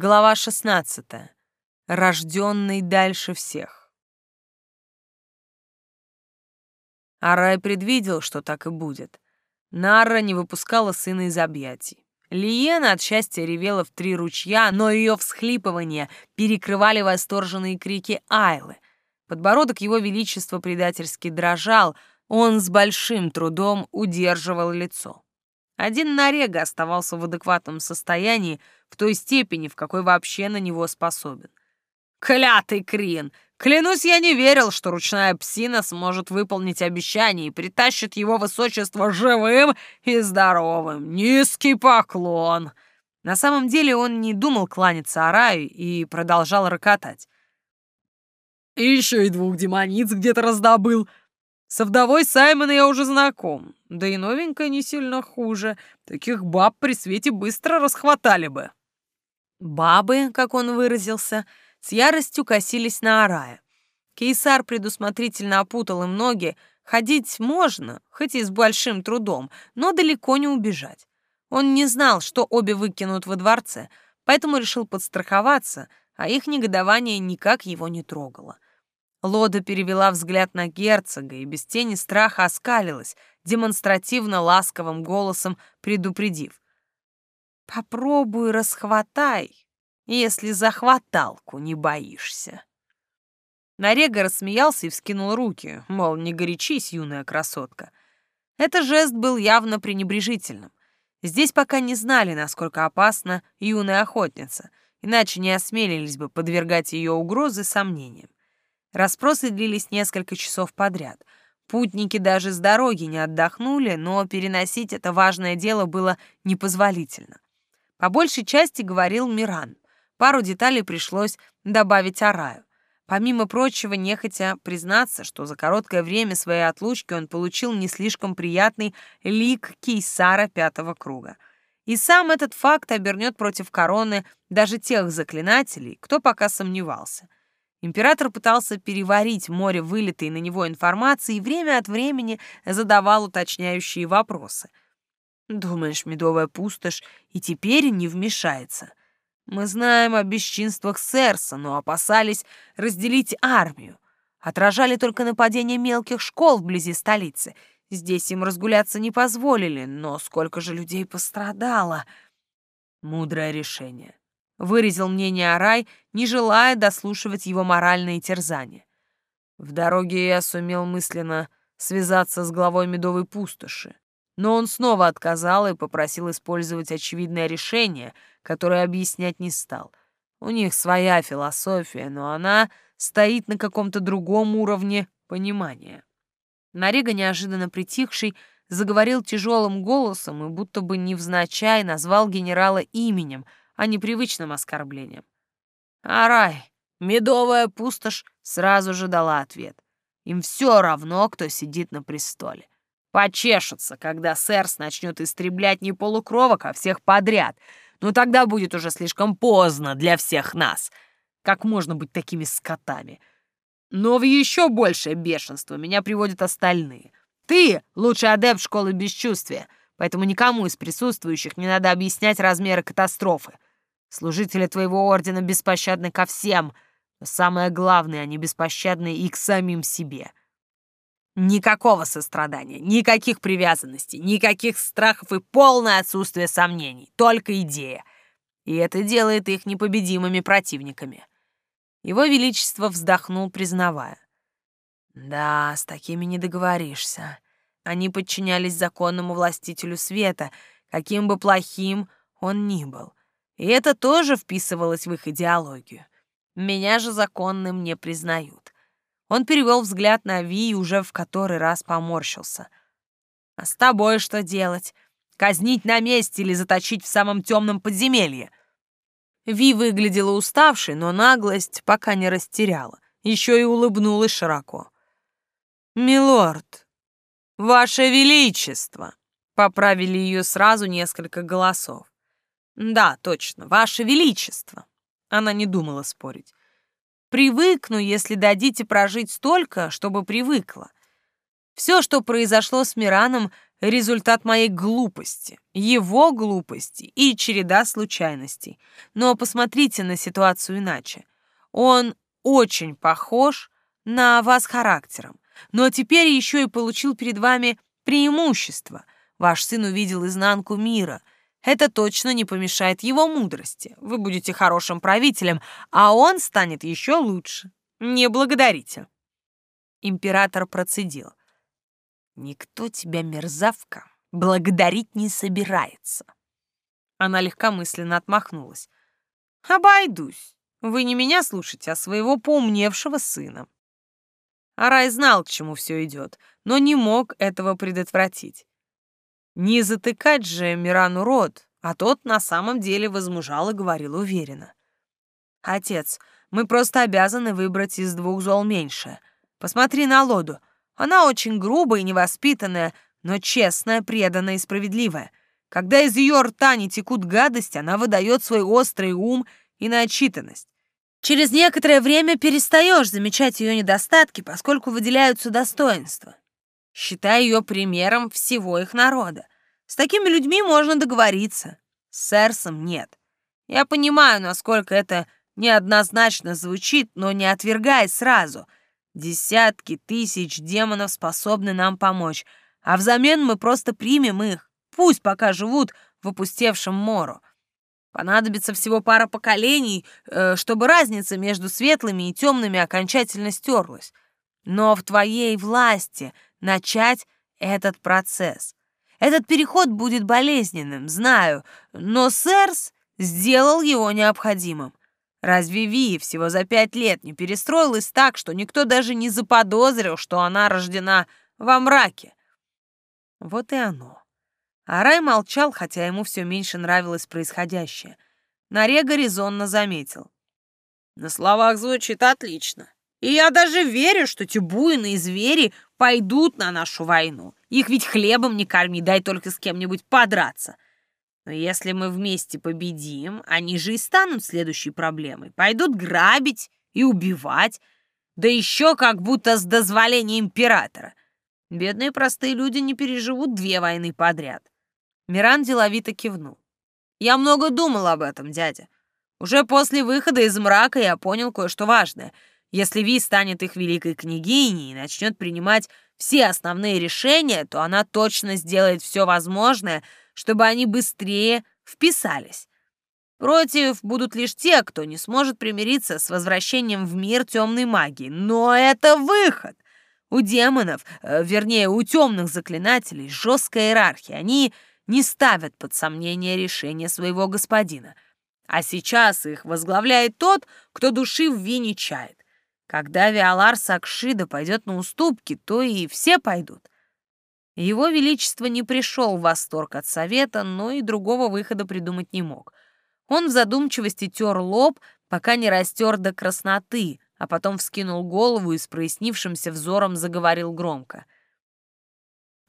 Глава 16. Рожденный дальше всех. Арай предвидел, что так и будет. Нара не выпускала сына из объятий. Лиена от счастья ревела в три ручья, но ее всхлипывания перекрывали восторженные крики Айлы. Подбородок его величества предательски дрожал, он с большим трудом удерживал лицо. Один Нарега оставался в адекватном состоянии в той степени, в какой вообще на него способен. «Клятый Крин! Клянусь, я не верил, что ручная псина сможет выполнить обещание и притащит его высочество живым и здоровым. Низкий поклон!» На самом деле он не думал кланяться Араю и продолжал рокотать. «Еще и двух демониц где-то раздобыл. Со вдовой Саймона я уже знаком, да и новенькая не сильно хуже. Таких баб при свете быстро расхватали бы. Бабы, как он выразился, с яростью косились на Арая. Кейсар предусмотрительно опутал им ноги. Ходить можно, хоть и с большим трудом, но далеко не убежать. Он не знал, что обе выкинут во дворце, поэтому решил подстраховаться, а их негодование никак его не трогало. Лода перевела взгляд на герцога и без тени страха оскалилась, демонстративно ласковым голосом предупредив. «Попробуй расхватай, если захваталку не боишься». Нарега рассмеялся и вскинул руки, мол, не горячись, юная красотка. Это жест был явно пренебрежительным. Здесь пока не знали, насколько опасна юная охотница, иначе не осмелились бы подвергать ее угрозы сомнениям. Расспросы длились несколько часов подряд. Путники даже с дороги не отдохнули, но переносить это важное дело было непозволительно. По большей части говорил Миран. Пару деталей пришлось добавить Араю. Помимо прочего, нехотя признаться, что за короткое время своей отлучки он получил не слишком приятный лик кейсара пятого круга. И сам этот факт обернет против короны даже тех заклинателей, кто пока сомневался — Император пытался переварить море вылитой на него информации и время от времени задавал уточняющие вопросы. «Думаешь, медовая пустошь и теперь не вмешается? Мы знаем о бесчинствах Серса, но опасались разделить армию. Отражали только нападение мелких школ вблизи столицы. Здесь им разгуляться не позволили, но сколько же людей пострадало!» Мудрое решение выразил мнение Арай, не желая дослушивать его моральные терзания. В дороге я сумел мысленно связаться с главой Медовой пустоши, но он снова отказал и попросил использовать очевидное решение, которое объяснять не стал. У них своя философия, но она стоит на каком-то другом уровне понимания. Нарега, неожиданно притихший, заговорил тяжелым голосом и будто бы невзначай назвал генерала именем — а не привычным оскорблением. Арай, медовая пустошь сразу же дала ответ. Им все равно, кто сидит на престоле. Почешутся, когда Сэрс начнет истреблять не полукровок, а всех подряд. Но тогда будет уже слишком поздно для всех нас. Как можно быть такими скотами? Но в еще большее бешенство меня приводят остальные. Ты — лучший адепт школы бесчувствия, поэтому никому из присутствующих не надо объяснять размеры катастрофы. Служители твоего ордена беспощадны ко всем, но самое главное, они беспощадны и к самим себе. Никакого сострадания, никаких привязанностей, никаких страхов и полное отсутствие сомнений, только идея. И это делает их непобедимыми противниками. Его Величество вздохнул, признавая. Да, с такими не договоришься. Они подчинялись законному властителю света, каким бы плохим он ни был. И это тоже вписывалось в их идеологию. Меня же законным не признают. Он перевел взгляд на Ви и уже в который раз поморщился. «А с тобой что делать? Казнить на месте или заточить в самом темном подземелье?» Ви выглядела уставшей, но наглость пока не растеряла. Еще и улыбнулась широко. «Милорд, ваше величество!» Поправили ее сразу несколько голосов. «Да, точно, Ваше Величество!» Она не думала спорить. «Привыкну, если дадите прожить столько, чтобы привыкла. Все, что произошло с Мираном, результат моей глупости, его глупости и череда случайностей. Но посмотрите на ситуацию иначе. Он очень похож на вас характером, но теперь еще и получил перед вами преимущество. Ваш сын увидел изнанку мира. Это точно не помешает его мудрости. Вы будете хорошим правителем, а он станет еще лучше. Не благодарите. Император процедил. Никто тебя, мерзавка, благодарить не собирается. Она легкомысленно отмахнулась. Обойдусь. Вы не меня слушайте, а своего поумневшего сына. Арай знал, к чему все идет, но не мог этого предотвратить. Не затыкать же Мирану рот, а тот на самом деле возмужал и говорил уверенно. «Отец, мы просто обязаны выбрать из двух зол меньшее. Посмотри на Лоду. Она очень грубая и невоспитанная, но честная, преданная и справедливая. Когда из ее рта не текут гадости, она выдает свой острый ум и начитанность. Через некоторое время перестаешь замечать ее недостатки, поскольку выделяются достоинства. Считай ее примером всего их народа. С такими людьми можно договориться. С Серсом нет. Я понимаю, насколько это неоднозначно звучит, но не отвергай сразу — Десятки тысяч демонов способны нам помочь, а взамен мы просто примем их. Пусть пока живут в опустевшем мору. Понадобится всего пара поколений, э, чтобы разница между светлыми и темными окончательно стерлась. Но в твоей власти начать этот процесс. Этот переход будет болезненным, знаю, но Сэрс сделал его необходимым. Разве Ви всего за пять лет не перестроилась так, что никто даже не заподозрил, что она рождена во мраке? Вот и оно. Арай молчал, хотя ему все меньше нравилось происходящее. Нарега резонно заметил. На словах звучит отлично. И я даже верю, что те буйные звери пойдут на нашу войну. Их ведь хлебом не корми, дай только с кем-нибудь подраться. Но если мы вместе победим, они же и станут следующей проблемой. Пойдут грабить и убивать, да еще как будто с дозволения императора. Бедные простые люди не переживут две войны подряд. Миран деловито кивнул. Я много думал об этом, дядя. Уже после выхода из мрака я понял кое-что важное. Если Ви станет их великой княгиней и начнет принимать все основные решения, то она точно сделает все возможное, чтобы они быстрее вписались. Против будут лишь те, кто не сможет примириться с возвращением в мир темной магии. Но это выход! У демонов, э, вернее, у темных заклинателей жесткая иерархия. Они не ставят под сомнение решение своего господина. А сейчас их возглавляет тот, кто души в вине чает. Когда Виалар Сакшида пойдет на уступки, то и все пойдут. Его Величество не пришел в восторг от совета, но и другого выхода придумать не мог. Он в задумчивости тер лоб, пока не растер до красноты, а потом вскинул голову и с прояснившимся взором заговорил громко.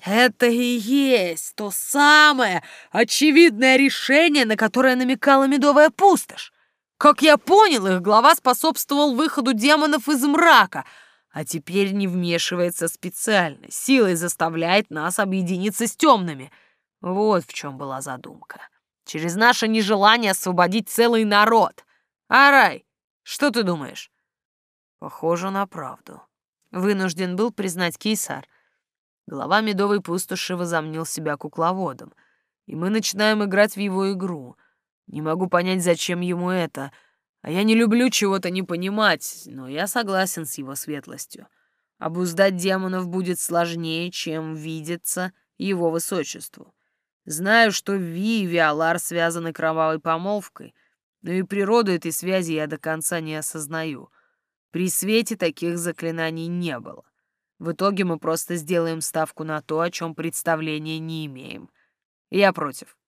«Это и есть то самое очевидное решение, на которое намекала медовая пустошь. Как я понял, их глава способствовал выходу демонов из мрака — а теперь не вмешивается специально, силой заставляет нас объединиться с темными. Вот в чем была задумка. Через наше нежелание освободить целый народ. Арай, что ты думаешь? Похоже на правду. Вынужден был признать Кейсар. Глава Медовой Пустоши возомнил себя кукловодом, и мы начинаем играть в его игру. Не могу понять, зачем ему это — а я не люблю чего-то не понимать, но я согласен с его светлостью. Обуздать демонов будет сложнее, чем видится его высочеству. Знаю, что Ви и Виолар связаны кровавой помолвкой, но и природу этой связи я до конца не осознаю. При свете таких заклинаний не было. В итоге мы просто сделаем ставку на то, о чем представления не имеем. Я против.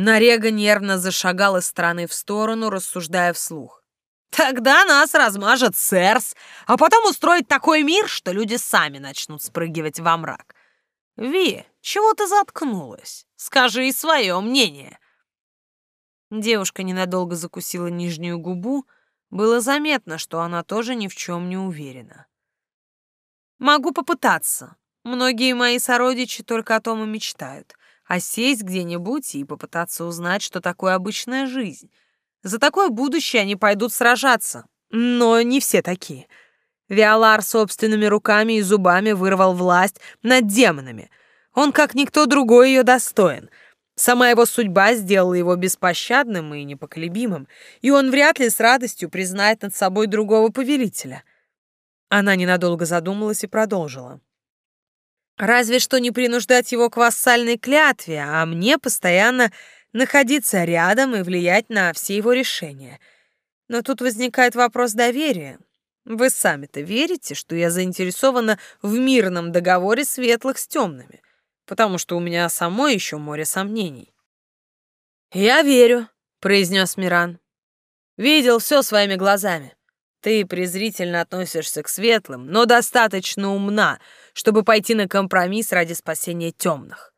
Нарега нервно зашагал из стороны в сторону, рассуждая вслух. «Тогда нас размажет Сэрс, а потом устроит такой мир, что люди сами начнут спрыгивать во мрак. Ви, чего ты заткнулась? Скажи и свое мнение». Девушка ненадолго закусила нижнюю губу. Было заметно, что она тоже ни в чем не уверена. «Могу попытаться. Многие мои сородичи только о том и мечтают. А сесть где-нибудь и попытаться узнать, что такое обычная жизнь. За такое будущее они пойдут сражаться. Но не все такие. Виолар собственными руками и зубами вырвал власть над демонами. Он, как никто другой, ее достоин. Сама его судьба сделала его беспощадным и непоколебимым, и он вряд ли с радостью признает над собой другого повелителя. Она ненадолго задумалась и продолжила. Разве что не принуждать его к вассальной клятве, а мне постоянно находиться рядом и влиять на все его решения. Но тут возникает вопрос доверия. Вы сами-то верите, что я заинтересована в мирном договоре светлых с темными? Потому что у меня самой еще море сомнений. «Я верю», — произнес Миран. «Видел все своими глазами. Ты презрительно относишься к светлым, но достаточно умна, чтобы пойти на компромисс ради спасения темных».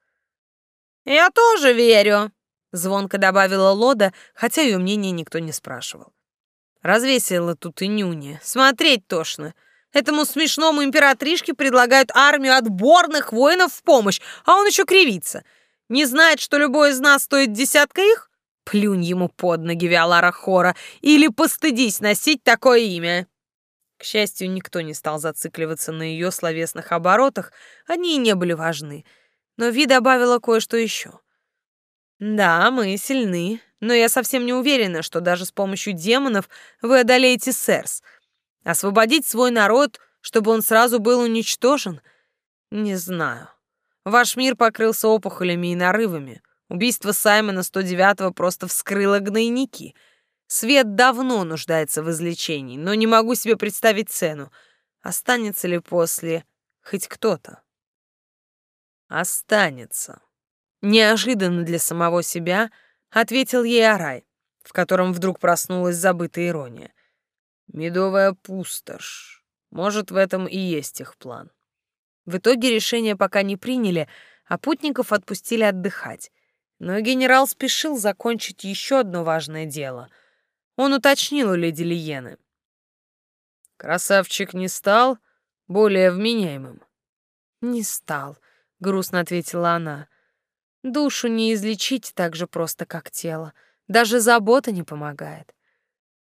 «Я тоже верю», — звонко добавила Лода, хотя ее мнение никто не спрашивал. Развесила тут и нюни. Смотреть тошно. Этому смешному императришке предлагают армию отборных воинов в помощь, а он еще кривится. Не знает, что любой из нас стоит десятка их? Плюнь ему под ноги, Виолара Хора, или постыдись носить такое имя. К счастью, никто не стал зацикливаться на ее словесных оборотах, они и не были важны. Но Ви добавила кое-что еще. Да, мы сильны, но я совсем не уверена, что даже с помощью демонов вы одолеете Сэрс. Освободить свой народ, чтобы он сразу был уничтожен? Не знаю. Ваш мир покрылся опухолями и нарывами. Убийство Саймона 109-го просто вскрыло гнойники. Свет давно нуждается в излечении, но не могу себе представить цену. Останется ли после хоть кто-то? Останется. Неожиданно для самого себя ответил ей Арай, в котором вдруг проснулась забытая ирония. Медовая пустошь. Может, в этом и есть их план. В итоге решение пока не приняли, а путников отпустили отдыхать. Но генерал спешил закончить еще одно важное дело. Он уточнил у леди Лиены. Красавчик не стал более вменяемым. «Не стал», — грустно ответила она. Душу не излечить так же просто, как тело. Даже забота не помогает.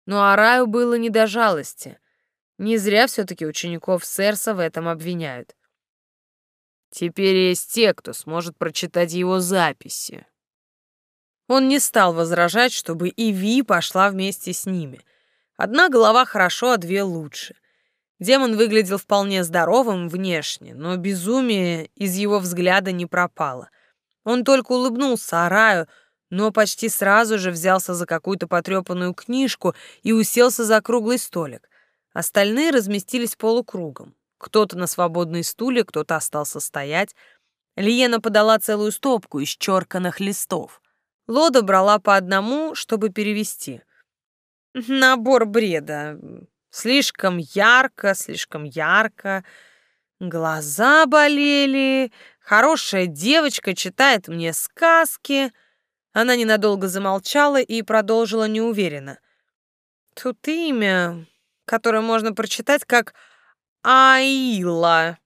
Но Араю было не до жалости. Не зря все-таки учеников Серса в этом обвиняют. Теперь есть те, кто сможет прочитать его записи. Он не стал возражать, чтобы и Ви пошла вместе с ними. Одна голова хорошо, а две лучше. Демон выглядел вполне здоровым внешне, но безумие из его взгляда не пропало — он только улыбнулся Араю, но почти сразу же взялся за какую-то потрепанную книжку и уселся за круглый столик. Остальные разместились полукругом. Кто-то на свободной стуле, кто-то остался стоять. Лиена подала целую стопку из черканных листов. Лода брала по одному, чтобы перевести. Набор бреда. Слишком ярко, слишком ярко. Глаза болели, Хорошая девочка читает мне сказки. Она ненадолго замолчала и продолжила неуверенно. Тут имя, которое можно прочитать как Айла.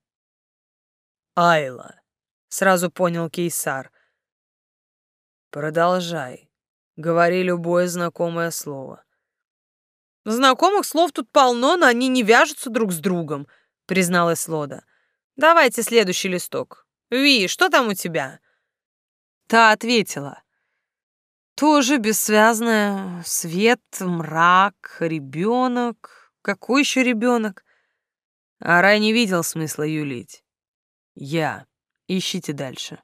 Айла, сразу понял Кейсар. Продолжай. Говори любое знакомое слово. Знакомых слов тут полно, но они не вяжутся друг с другом, призналась Лода. Давайте следующий листок. Ви, что там у тебя?» Та ответила. «Тоже бессвязная. Свет, мрак, ребенок. Какой еще ребенок?» Арай не видел смысла юлить. «Я. Ищите дальше».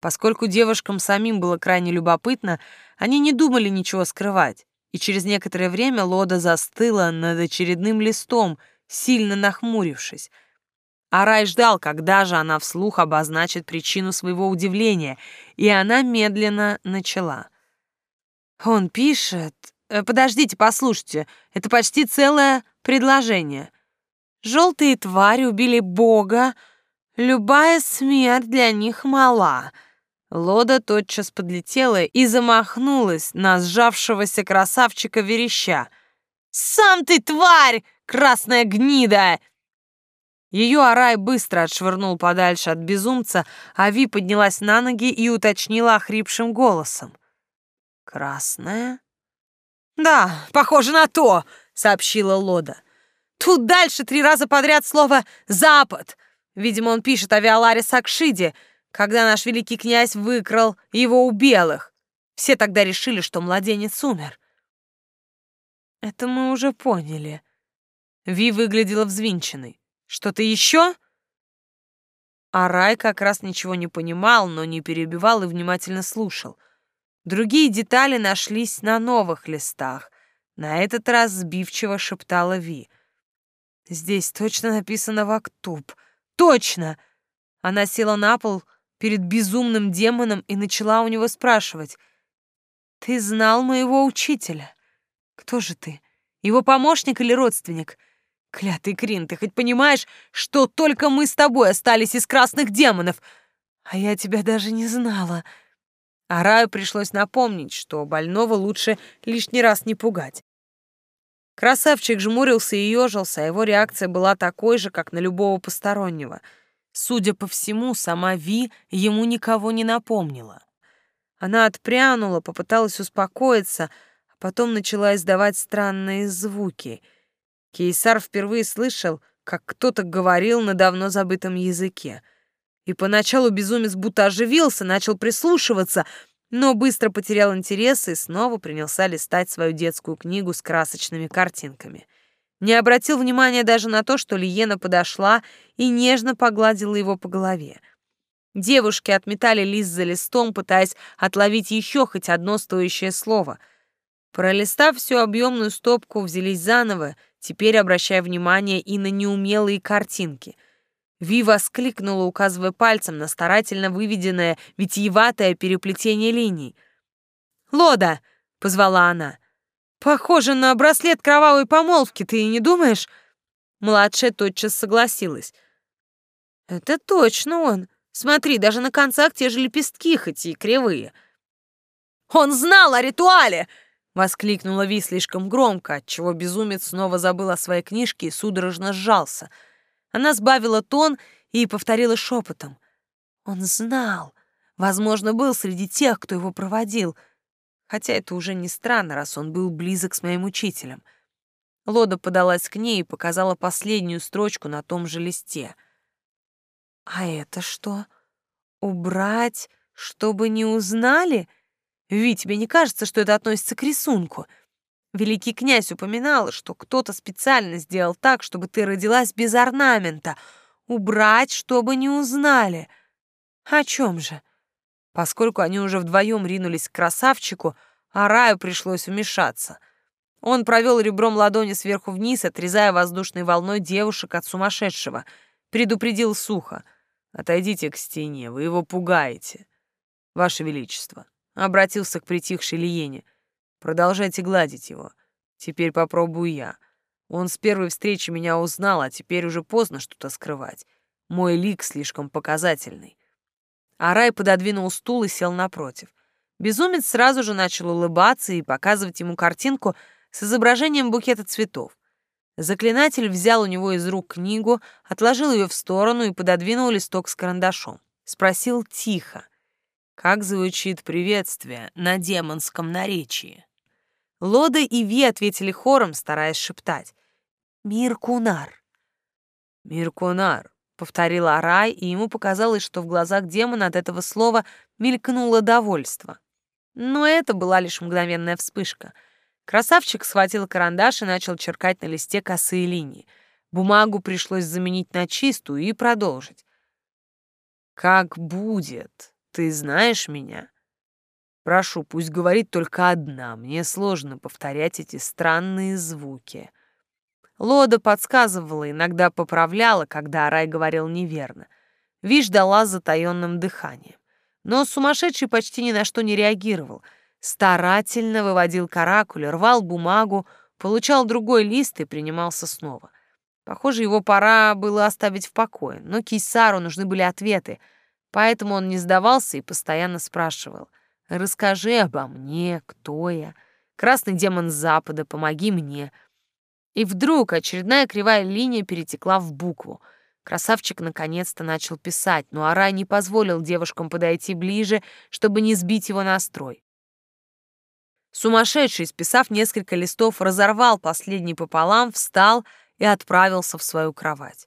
Поскольку девушкам самим было крайне любопытно, они не думали ничего скрывать, и через некоторое время Лода застыла над очередным листом, сильно нахмурившись — Арай ждал, когда же она вслух обозначит причину своего удивления, и она медленно начала. «Он пишет... Э, подождите, послушайте, это почти целое предложение. Желтые твари убили Бога, любая смерть для них мала». Лода тотчас подлетела и замахнулась на сжавшегося красавчика вереща. «Сам ты тварь, красная гнида! Ее Арай быстро отшвырнул подальше от безумца, а Ви поднялась на ноги и уточнила охрипшим голосом. «Красная?» «Да, похоже на то», — сообщила Лода. «Тут дальше три раза подряд слово «Запад». Видимо, он пишет о Виоларе Сакшиде, когда наш великий князь выкрал его у белых. Все тогда решили, что младенец умер». «Это мы уже поняли». Ви выглядела взвинченной. Что-то еще?» А Рай как раз ничего не понимал, но не перебивал и внимательно слушал. Другие детали нашлись на новых листах. На этот раз сбивчиво шептала Ви. «Здесь точно написано «Вактуб». Точно!» Она села на пол перед безумным демоном и начала у него спрашивать. «Ты знал моего учителя? Кто же ты? Его помощник или родственник?» Клятый Крин, ты хоть понимаешь, что только мы с тобой остались из красных демонов? А я тебя даже не знала. А Раю пришлось напомнить, что больного лучше лишний раз не пугать. Красавчик жмурился и ежился, а его реакция была такой же, как на любого постороннего. Судя по всему, сама Ви ему никого не напомнила. Она отпрянула, попыталась успокоиться, а потом начала издавать странные звуки — Кейсар впервые слышал, как кто-то говорил на давно забытом языке. И поначалу безумец будто оживился, начал прислушиваться, но быстро потерял интерес и снова принялся листать свою детскую книгу с красочными картинками. Не обратил внимания даже на то, что Лиена подошла и нежно погладила его по голове. Девушки отметали лист за листом, пытаясь отловить еще хоть одно стоящее слово. Пролистав всю объемную стопку, взялись заново — теперь обращая внимание и на неумелые картинки. Ви воскликнула, указывая пальцем на старательно выведенное витиеватое переплетение линий. «Лода!» — позвала она. «Похоже на браслет кровавой помолвки, ты не думаешь?» Младшая тотчас согласилась. «Это точно он. Смотри, даже на концах те же лепестки, хоть и кривые». «Он знал о ритуале!» Воскликнула Ви слишком громко, отчего безумец снова забыл о своей книжке и судорожно сжался. Она сбавила тон и повторила шепотом. Он знал. Возможно, был среди тех, кто его проводил. Хотя это уже не странно, раз он был близок с моим учителем. Лода подалась к ней и показала последнюю строчку на том же листе. «А это что? Убрать, чтобы не узнали?» Ви, тебе не кажется, что это относится к рисунку? Великий князь упоминал, что кто-то специально сделал так, чтобы ты родилась без орнамента. Убрать, чтобы не узнали. О чем же? Поскольку они уже вдвоем ринулись к красавчику, а Раю пришлось вмешаться. Он провел ребром ладони сверху вниз, отрезая воздушной волной девушек от сумасшедшего. Предупредил сухо. «Отойдите к стене, вы его пугаете. Ваше Величество, Обратился к притихшей Лиене. Продолжайте гладить его. Теперь попробую я. Он с первой встречи меня узнал, а теперь уже поздно что-то скрывать. Мой лик слишком показательный. Арай пододвинул стул и сел напротив. Безумец сразу же начал улыбаться и показывать ему картинку с изображением букета цветов. Заклинатель взял у него из рук книгу, отложил ее в сторону и пододвинул листок с карандашом. Спросил тихо. Как звучит приветствие на демонском наречии? Лода и Ви ответили хором, стараясь шептать. «Миркунар». «Миркунар», — повторил Арай, и ему показалось, что в глазах демона от этого слова мелькнуло довольство. Но это была лишь мгновенная вспышка. Красавчик схватил карандаш и начал черкать на листе косые линии. Бумагу пришлось заменить на чистую и продолжить. «Как будет», ты знаешь меня? Прошу, пусть говорит только одна. Мне сложно повторять эти странные звуки. Лода подсказывала, иногда поправляла, когда Арай говорил неверно. Виш дала затаённым дыханием. Но сумасшедший почти ни на что не реагировал. Старательно выводил каракуль, рвал бумагу, получал другой лист и принимался снова. Похоже, его пора было оставить в покое, но Кейсару нужны были ответы — Поэтому он не сдавался и постоянно спрашивал. «Расскажи обо мне, кто я? Красный демон Запада, помоги мне». И вдруг очередная кривая линия перетекла в букву. Красавчик наконец-то начал писать, но Арай не позволил девушкам подойти ближе, чтобы не сбить его настрой. Сумасшедший, списав несколько листов, разорвал последний пополам, встал и отправился в свою кровать.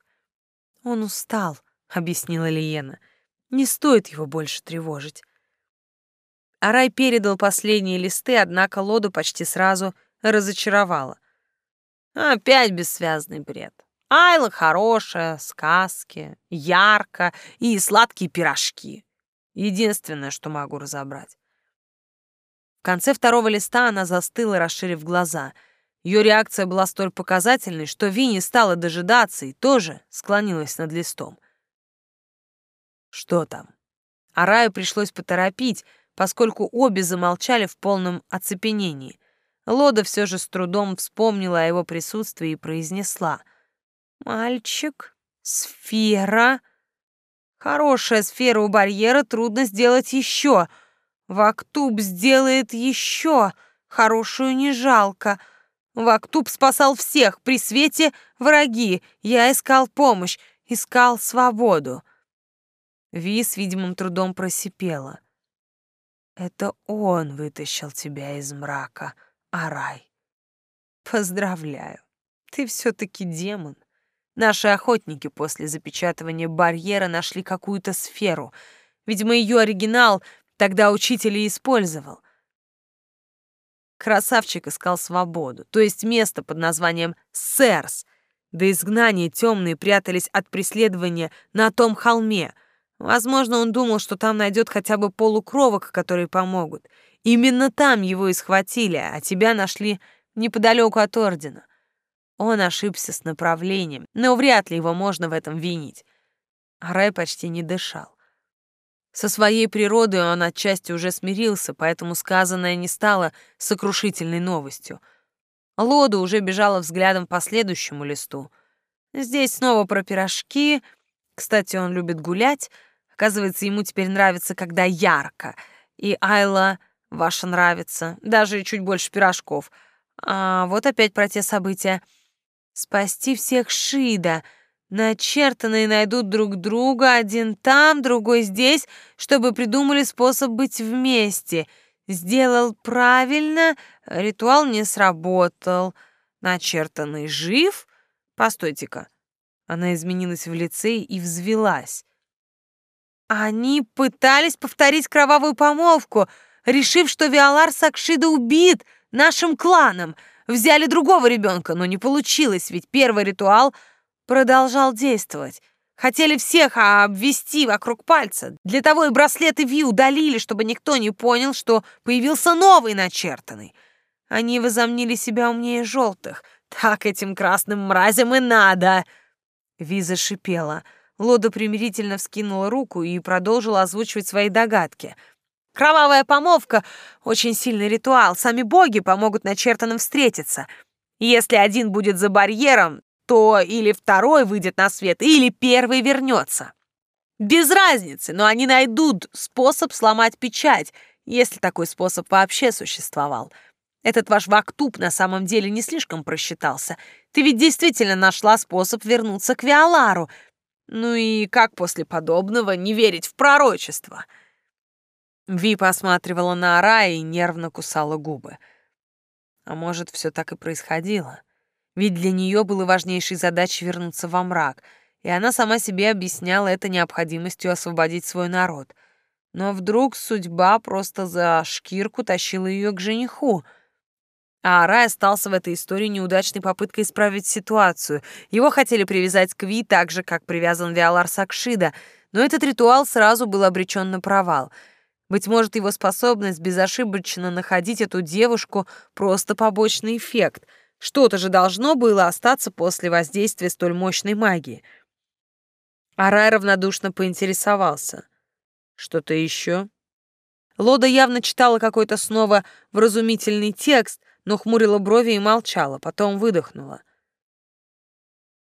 «Он устал», — объяснила Лиена. «Не стоит его больше тревожить». Арай передал последние листы, однако Лоду почти сразу разочаровала. «Опять бессвязный бред. Айла хорошая, сказки, ярко и сладкие пирожки. Единственное, что могу разобрать. В конце второго листа она застыла, расширив глаза. Ее реакция была столь показательной, что Винни стала дожидаться и тоже склонилась над листом. Что там? Араю пришлось поторопить, поскольку обе замолчали в полном оцепенении. Лода все же с трудом вспомнила о его присутствии и произнесла — Мальчик, сфера. Хорошая сфера у барьера, трудно сделать еще. Вактуб сделает еще. Хорошую не жалко. Вактуб спасал всех, при свете враги. Я искал помощь, искал свободу. Ви с видимым трудом просипела. Это он вытащил тебя из мрака, Арай. Поздравляю, ты все-таки демон. Наши охотники после запечатывания барьера нашли какую-то сферу. Видимо, ее оригинал тогда учитель и использовал. Красавчик искал свободу, то есть место под названием Сэрс. До изгнания темные прятались от преследования на том холме. Возможно, он думал, что там найдет хотя бы полукровок, которые помогут. Именно там его и схватили, а тебя нашли неподалеку от Ордена. Он ошибся с направлением, но вряд ли его можно в этом винить. Рай почти не дышал. Со своей природой он отчасти уже смирился, поэтому сказанное не стало сокрушительной новостью. Лода уже бежала взглядом по следующему листу. Здесь снова про пирожки. Кстати, он любит гулять. Оказывается, ему теперь нравится, когда ярко. И Айла ваша нравится, даже чуть больше пирожков. А вот опять про те события — Спасти всех Шида. Начертанные найдут друг друга, один там, другой здесь, чтобы придумали способ быть вместе. Сделал правильно, ритуал не сработал. Начертанный жив? Постойте-ка. Она изменилась в лице и взвелась. Они пытались повторить кровавую помолвку, решив, что Виолар Сакшида убит нашим кланом — Взяли другого ребенка, но не получилось, ведь первый ритуал продолжал действовать. Хотели всех обвести вокруг пальца. Для того и браслеты Ви удалили, чтобы никто не понял, что появился новый начертанный. Они возомнили себя умнее желтых. Так этим красным мразям и надо. Ви зашипела. Лода примирительно вскинула руку и продолжила озвучивать свои догадки — Кровавая помолвка — очень сильный ритуал. Сами боги помогут начертанным встретиться. Если один будет за барьером, то или второй выйдет на свет, или первый вернется. Без разницы, но они найдут способ сломать печать, если такой способ вообще существовал. Этот ваш Вактуб на самом деле не слишком просчитался. Ты ведь действительно нашла способ вернуться к Виолару. Ну и как после подобного не верить в пророчество?» Ви посматривала на Ара и нервно кусала губы. А может, все так и происходило? Ведь для нее было важнейшей задачей вернуться во мрак, и она сама себе объясняла это необходимостью освободить свой народ. Но вдруг судьба просто за шкирку тащила ее к жениху. А Арай остался в этой истории неудачной попыткой исправить ситуацию. Его хотели привязать к Ви так же, как привязан Виалар Сакшида, но этот ритуал сразу был обречен на провал — быть может, его способность безошибочно находить эту девушку — просто побочный эффект. Что-то же должно было остаться после воздействия столь мощной магии. Арай равнодушно поинтересовался. «Что-то еще?» Лода явно читала какой-то снова вразумительный текст, но хмурила брови и молчала, потом выдохнула.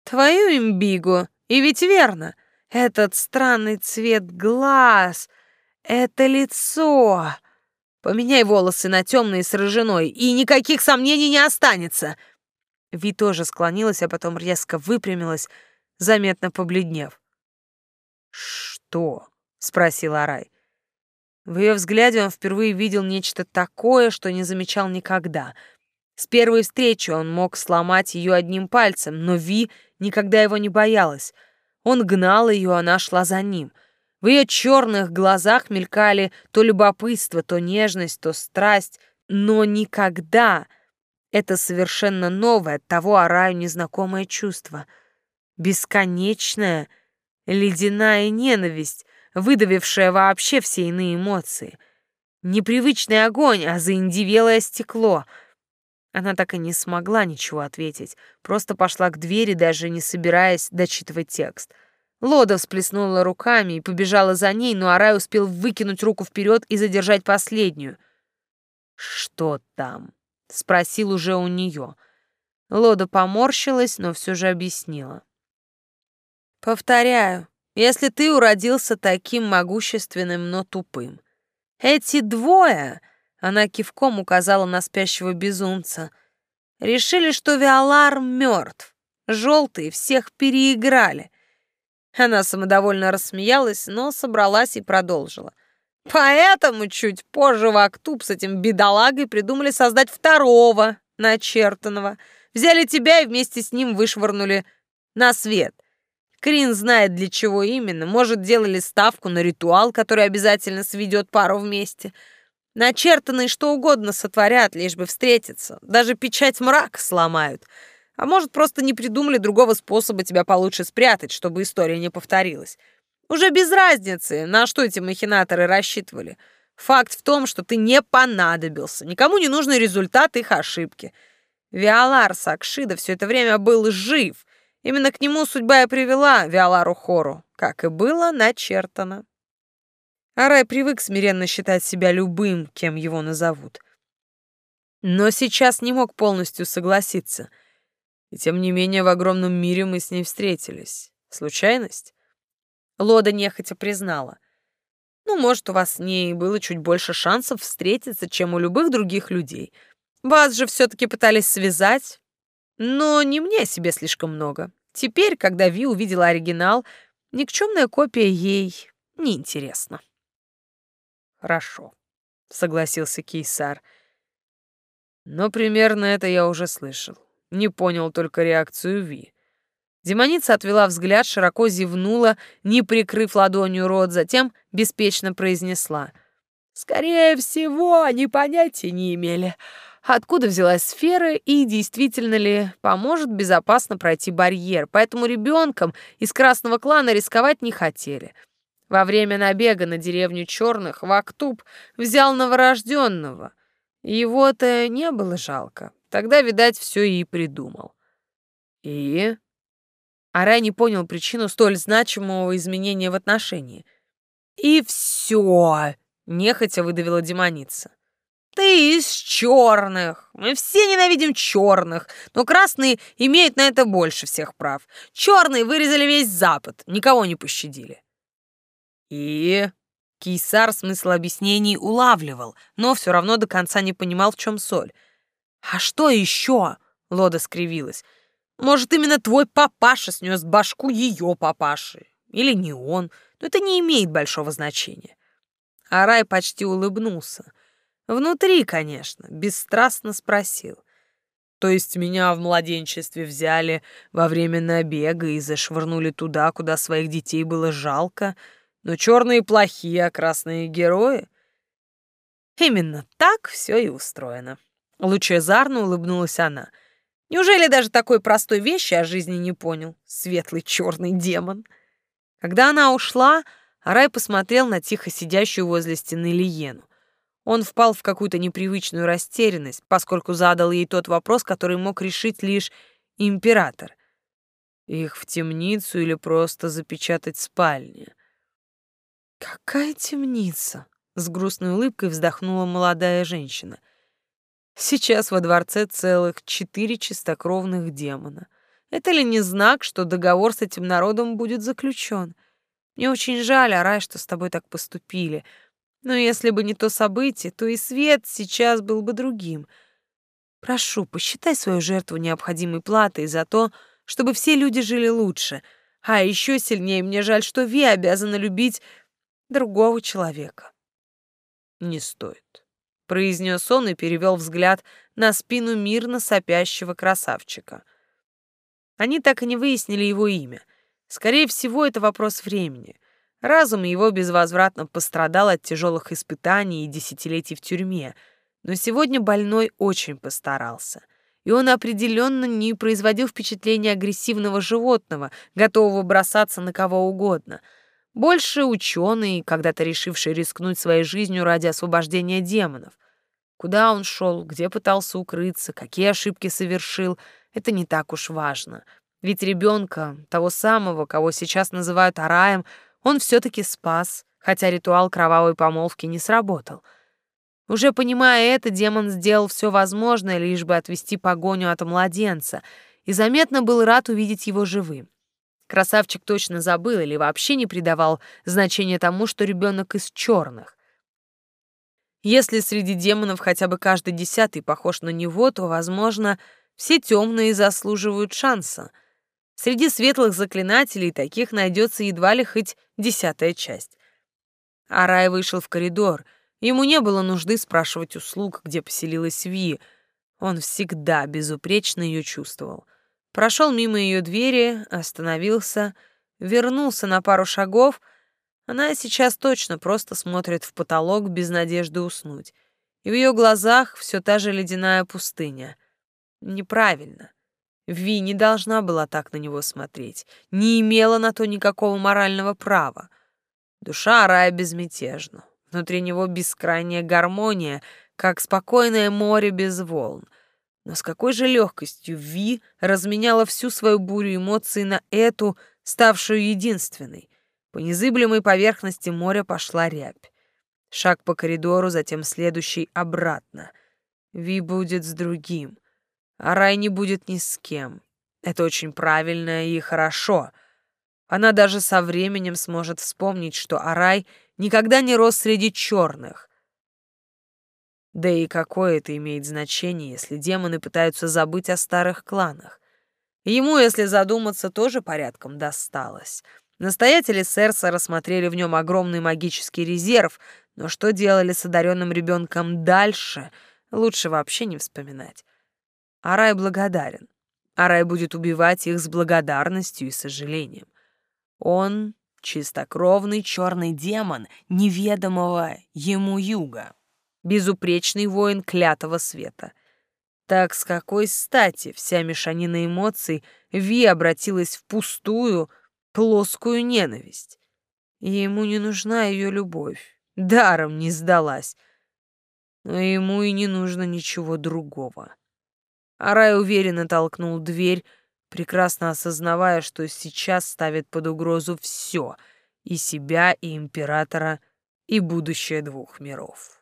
«Твою имбигу! И ведь верно! Этот странный цвет глаз, это лицо. Поменяй волосы на темные с рыжиной, и никаких сомнений не останется. Ви тоже склонилась, а потом резко выпрямилась, заметно побледнев. «Что?» — спросил Арай. В ее взгляде он впервые видел нечто такое, что не замечал никогда. С первой встречи он мог сломать ее одним пальцем, но Ви никогда его не боялась. Он гнал ее, она шла за ним. В ее черных глазах мелькали то любопытство, то нежность, то страсть, но никогда это совершенно новое, того Араю незнакомое чувство. Бесконечная, ледяная ненависть, выдавившая вообще все иные эмоции. Непривычный огонь, а заиндивелое стекло. Она так и не смогла ничего ответить, просто пошла к двери, даже не собираясь дочитывать текст. Лода всплеснула руками и побежала за ней, но Арай успел выкинуть руку вперед и задержать последнюю. «Что там?» — спросил уже у нее. Лода поморщилась, но все же объяснила. «Повторяю, если ты уродился таким могущественным, но тупым. Эти двое, она кивком указала на спящего безумца, решили, что Виолар мертв. Желтые всех переиграли. Она самодовольно рассмеялась, но собралась и продолжила. Поэтому чуть позже в Актуб с этим бедолагой придумали создать второго начертанного. Взяли тебя и вместе с ним вышвырнули на свет — Крин знает, для чего именно. Может, делали ставку на ритуал, который обязательно сведет пару вместе. Начертанные что угодно сотворят, лишь бы встретиться. Даже печать мрак сломают. А может, просто не придумали другого способа тебя получше спрятать, чтобы история не повторилась. Уже без разницы, на что эти махинаторы рассчитывали. Факт в том, что ты не понадобился. Никому не нужны результаты их ошибки. Виолар Сакшида все это время был жив, Именно к нему судьба и привела Виолару Хору, как и было начертано. Арай привык смиренно считать себя любым, кем его назовут. Но сейчас не мог полностью согласиться. И тем не менее в огромном мире мы с ней встретились. Случайность? Лода нехотя признала. Ну, может, у вас с ней было чуть больше шансов встретиться, чем у любых других людей. Вас же все-таки пытались связать, но не мне себе слишком много. Теперь, когда Ви увидела оригинал, никчемная копия ей неинтересна. «Хорошо», — согласился Кейсар. «Но примерно это я уже слышал. Не понял только реакцию Ви». Демоница отвела взгляд, широко зевнула, не прикрыв ладонью рот, затем беспечно произнесла. «Скорее всего, они понятия не имели откуда взялась сфера и действительно ли поможет безопасно пройти барьер, поэтому ребенком из красного клана рисковать не хотели. Во время набега на деревню черных Вактуб взял новорожденного. Его-то не было жалко. Тогда, видать, все и придумал. И... Арай не понял причину столь значимого изменения в отношении. «И все!» — нехотя выдавила демоница. Ты из черных. Мы все ненавидим черных, но красные имеют на это больше всех прав. Черные вырезали весь Запад, никого не пощадили. И Кейсар смысл объяснений улавливал, но все равно до конца не понимал, в чем соль. «А что еще?» — Лода скривилась. «Может, именно твой папаша снес башку ее папаши? Или не он? Но это не имеет большого значения». Арай почти улыбнулся. Внутри, конечно, бесстрастно спросил. То есть меня в младенчестве взяли во время набега и зашвырнули туда, куда своих детей было жалко, но черные плохие, а красные герои? Именно так все и устроено. Лучезарно улыбнулась она. Неужели даже такой простой вещи о жизни не понял? Светлый черный демон. Когда она ушла, Арай посмотрел на тихо сидящую возле стены Лиену. Он впал в какую-то непривычную растерянность, поскольку задал ей тот вопрос, который мог решить лишь император. Их в темницу или просто запечатать в спальне? «Какая темница?» — с грустной улыбкой вздохнула молодая женщина. «Сейчас во дворце целых четыре чистокровных демона. Это ли не знак, что договор с этим народом будет заключен? Мне очень жаль, Арай, что с тобой так поступили. Но если бы не то событие, то и свет сейчас был бы другим. Прошу, посчитай свою жертву необходимой платой за то, чтобы все люди жили лучше, А еще сильнее мне жаль, что Ви обязана любить другого человека. Не стоит, произнес он и перевел взгляд на спину мирно сопящего красавчика. Они так и не выяснили его имя. Скорее всего, это вопрос времени. Разум его безвозвратно пострадал от тяжелых испытаний и десятилетий в тюрьме, но сегодня больной очень постарался — и он определенно не производил впечатления агрессивного животного, готового бросаться на кого угодно. Больше ученый, когда-то решивший рискнуть своей жизнью ради освобождения демонов. Куда он шел, где пытался укрыться, какие ошибки совершил, это не так уж важно. Ведь ребенка, того самого, кого сейчас называют Араем, он все-таки спас, хотя ритуал кровавой помолвки не сработал — уже понимая это, демон сделал все возможное, лишь бы отвести погоню от младенца, и заметно был рад увидеть его живым. Красавчик точно забыл или вообще не придавал значения тому, что ребенок из черных. Если среди демонов хотя бы каждый десятый похож на него, то, возможно, все темные заслуживают шанса. Среди светлых заклинателей таких найдется едва ли хоть десятая часть. Арай вышел в коридор — Ему не было нужды спрашивать услуг, где поселилась Ви. Он всегда безупречно ее чувствовал. Прошел мимо ее двери, остановился, вернулся на пару шагов. Она сейчас точно просто смотрит в потолок без надежды уснуть. И в ее глазах все та же ледяная пустыня. Неправильно. Ви не должна была так на него смотреть, не имела на то никакого морального права. Душа Арая безмятежна. Внутри него бескрайняя гармония, как спокойное море без волн. Но с какой же легкостью Ви разменяла всю свою бурю эмоций на эту, ставшую единственной. По незыблемой поверхности моря пошла рябь. Шаг по коридору, затем следующий обратно. Ви будет с другим, а Рай не будет ни с кем. Это очень правильно и хорошо. Она даже со временем сможет вспомнить, что Арай никогда не рос среди черных. Да и какое это имеет значение, если демоны пытаются забыть о старых кланах? Ему, если задуматься, тоже порядком досталось. Настоятели Серса рассмотрели в нем огромный магический резерв, но что делали с одаренным ребенком дальше, лучше вообще не вспоминать. Арай благодарен. Арай будет убивать их с благодарностью и сожалением. Он Чистокровный черный демон неведомого ему юга. Безупречный воин клятого света. Так с какой стати вся мешанина эмоций Ви обратилась в пустую, плоскую ненависть? Ему не нужна ее любовь, даром не сдалась. Но ему и не нужно ничего другого. Арай уверенно толкнул дверь, прекрасно осознавая, что сейчас ставит под угрозу все — и себя, и императора, и будущее двух миров.